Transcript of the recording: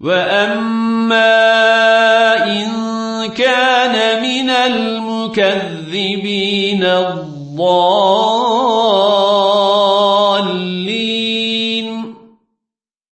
وَأَمَّا إِن كَانَ مِنَ الْمُكَذِّبِينَ الضَّالِّينَ